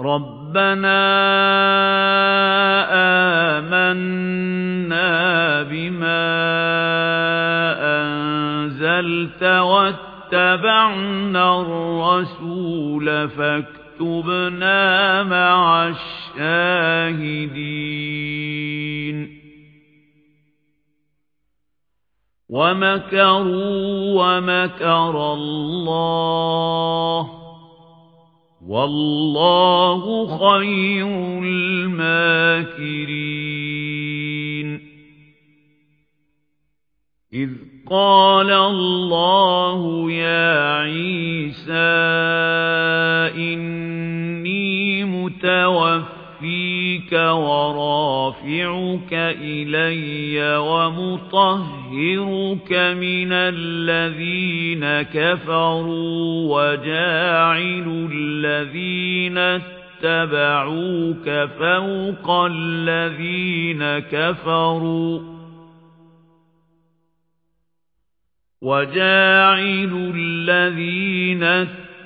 رَبَّنَا آمَنَّا بِمَا أَنزَلْتَ وَاتَّبَعْنَا الرَّسُولَ فَاكْتُبْنَا مَعَ الشَّاهِدِينَ وَمَكَرُوا وَمَكَرَ اللَّهُ وَاللَّهُ خَيْرُ الْمَاكِرِينَ. إِذْ قَالَ اللَّهُ يَا عِيسَى إِنِّي مُتَوَفِّيكَ وَرَافِعُكَ إِلَيَّ وَمُطَهِّرُكَ مِنَ الَّذِينَ كَفَرُوا وَجَاعِلُ الَّذِينَ اتَّبَعُوكَ فَوْقَ الَّذِينَ كَفَرُوا وَجَاعِلُ الَّذِينَ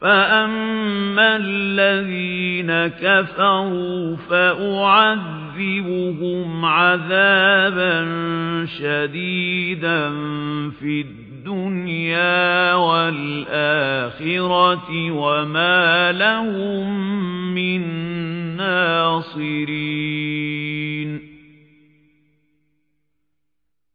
فَأَمَّا الَّذِينَ كَفَرُوا فَأُعَذِّبُهُمْ عَذَابًا شَدِيدًا فِي الدُّنْيَا وَالْآخِرَةِ وَمَا لَهُم مِّن نَّاصِرِينَ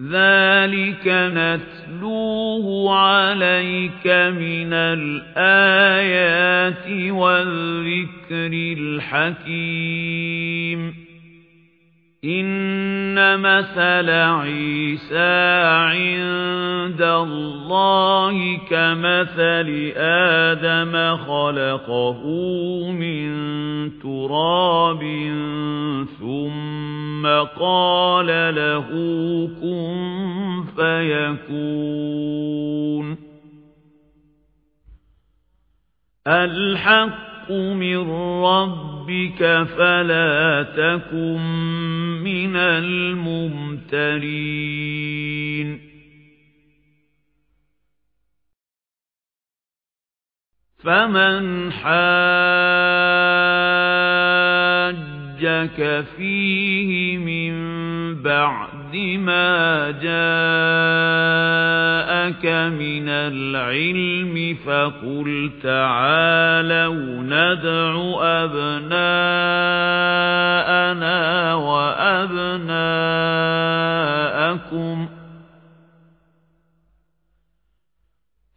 ذَلِكَ نَتْلُوهُ عَلَيْكَ مِنَ الْآيَاتِ وَالذِّكْرِ الْحَكِيمِ إِنَّ مَثَلَ عِيسَى عِندَ اللَّهِ كَمَثَلِ آدَمَ خَلَقَهُ مِن تُرَابٍ ثُمَّ قَالَ لَهُ كُن فَيَكُونُ الْحَقُّ مِنْ رَبِّكَ فَلَا تَكُنْ مِنَ الْمُمْتَرِينَ. فَمَنْ حَاجَّكَ فِيهِ مِنْ بَعْدِ مَا جَاءَكَ مِنَ الْعِلْمِ فَقُلْ تَعَالَوْا نَدْعُ أَبْنَاءَنَا وَأَبْنَاءَكُمْ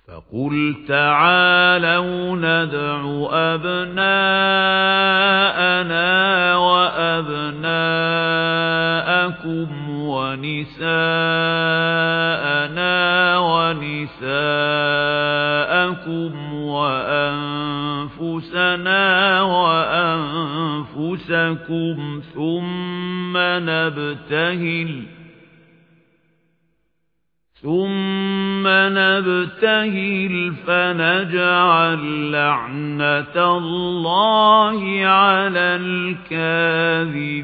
فَقُلْ تَعَالَوْا نَدْعُ أَبْنَاءَنَا وَأَبْنَاءَكُمْ وَنِسَاءَنَا وَأَنفُسَنَا وَأَنفُسَكُمْ ثُمَّ نَبْتَهِلْ ثُمَّ نَبْتَهِلْ فَنَجْعَلْ لَعْنَةَ اللَّهِ عَلَى الْكَاذِبِينَ.